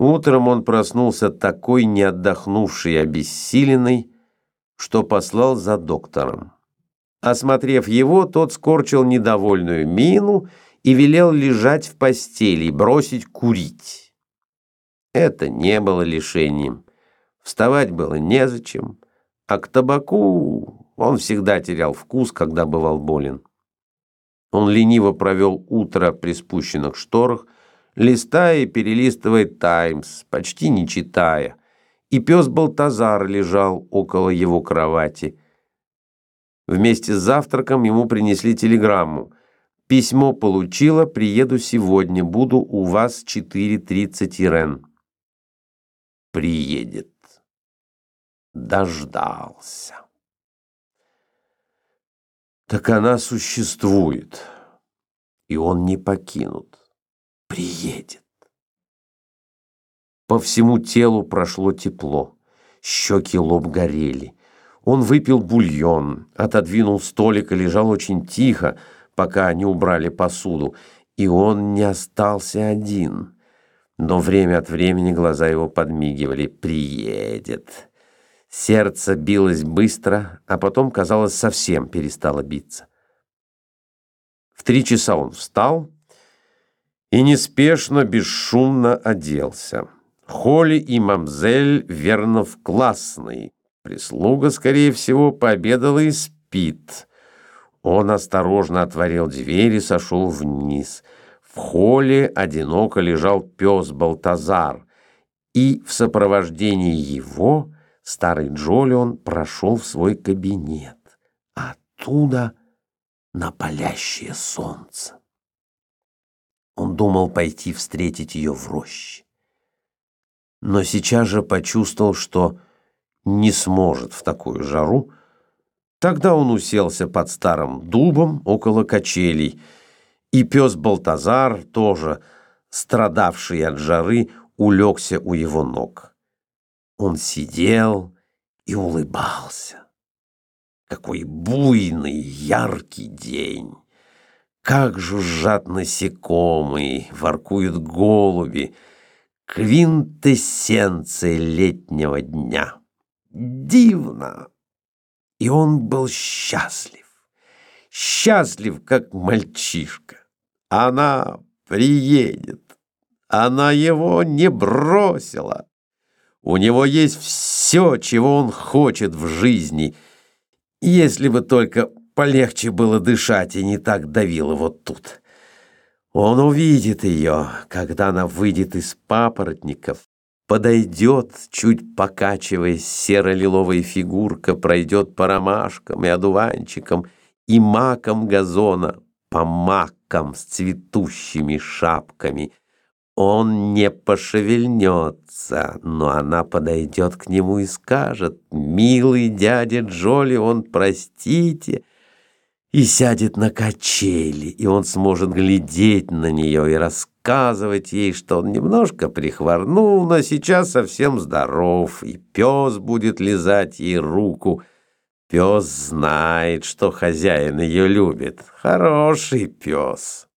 Утром он проснулся такой неотдохнувший и обессиленный, что послал за доктором. Осмотрев его, тот скорчил недовольную мину и велел лежать в постели и бросить курить. Это не было лишением. Вставать было незачем, а к табаку он всегда терял вкус, когда бывал болен. Он лениво провел утро при спущенных шторах, листая и перелистывая «Таймс», почти не читая. И пес Балтазар лежал около его кровати. Вместе с завтраком ему принесли телеграмму. «Письмо получила, приеду сегодня, буду у вас 4.30 Ирен». «Приедет». Дождался. Так она существует, и он не покинут приедет. По всему телу прошло тепло, щеки лоб горели. Он выпил бульон, отодвинул столик и лежал очень тихо, пока они убрали посуду, и он не остался один. Но время от времени глаза его подмигивали «приедет». Сердце билось быстро, а потом, казалось, совсем перестало биться. В три часа он встал и неспешно, бесшумно оделся. Холли и мамзель верно в классный. Прислуга, скорее всего, пообедала и спит. Он осторожно отворил дверь и сошел вниз. В холле одиноко лежал пес Балтазар, и в сопровождении его старый Джолион прошел в свой кабинет. Оттуда на палящее солнце. Он думал пойти встретить ее в роще. Но сейчас же почувствовал, что не сможет в такую жару. Тогда он уселся под старым дубом около качелей, и пес Балтазар, тоже страдавший от жары, улегся у его ног. Он сидел и улыбался. Какой буйный, яркий день! Как жужжат насекомые, воркуют голуби. Квинтэссенция летнего дня. Дивно! И он был счастлив. Счастлив, как мальчишка. Она приедет. Она его не бросила. У него есть все, чего он хочет в жизни. Если бы только полегче было дышать и не так давило вот тут. Он увидит ее, когда она выйдет из папоротников, подойдет, чуть покачиваясь, серо-лиловая фигурка пройдет по ромашкам и одуванчикам и макам газона, по макам с цветущими шапками. Он не пошевельнется, но она подойдет к нему и скажет, «Милый дядя Джоли, он, простите, и сядет на качели, и он сможет глядеть на нее и рассказывать ей, что он немножко прихворнул, но сейчас совсем здоров, и пес будет лизать ей руку. Пес знает, что хозяин ее любит. Хороший пес.